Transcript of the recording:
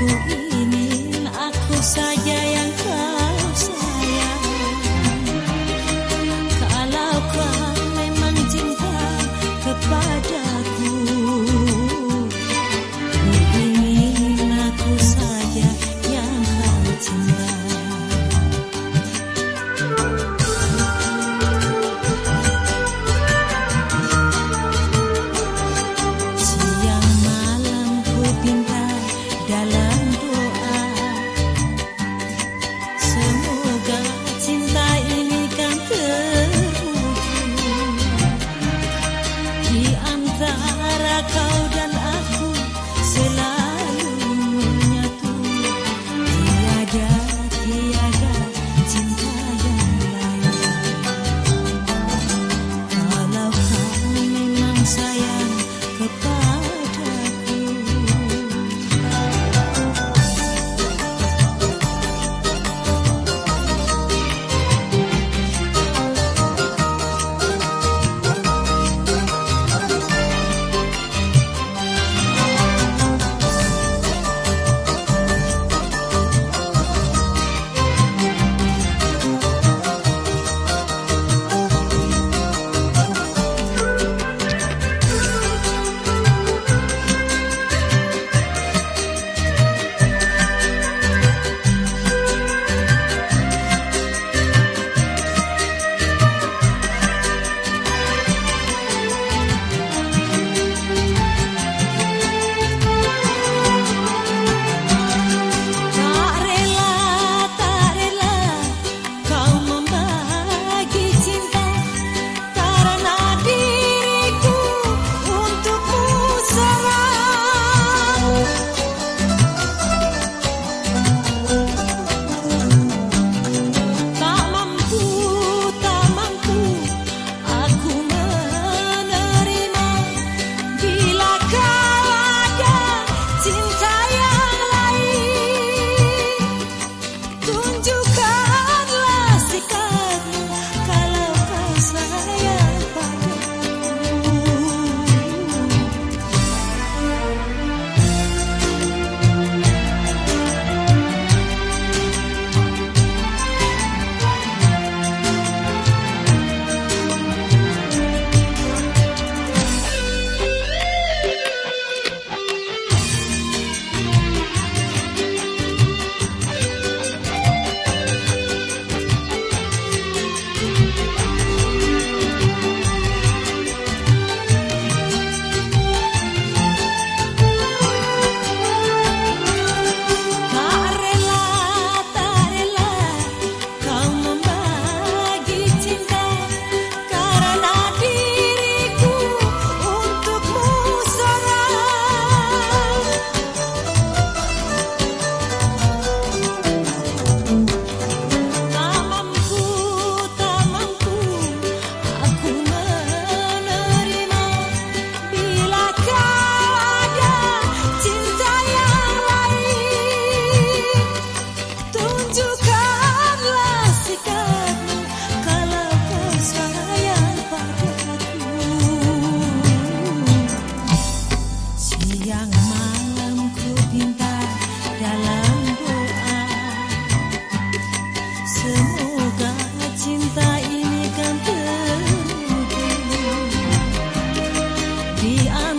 有一。你爱。